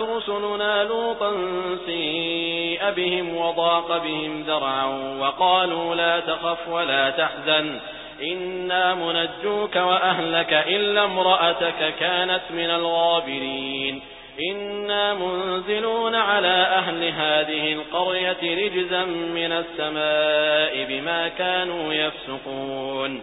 رسلنا لوطا سيء بهم وضاق بهم ذرعا وقالوا لا تخف ولا تحزن إنا منجوك وأهلك إلا امرأتك كانت من الغابرين. إنا منزلون على أهل هذه القرية رجزا من السماء بما كانوا يفسقون.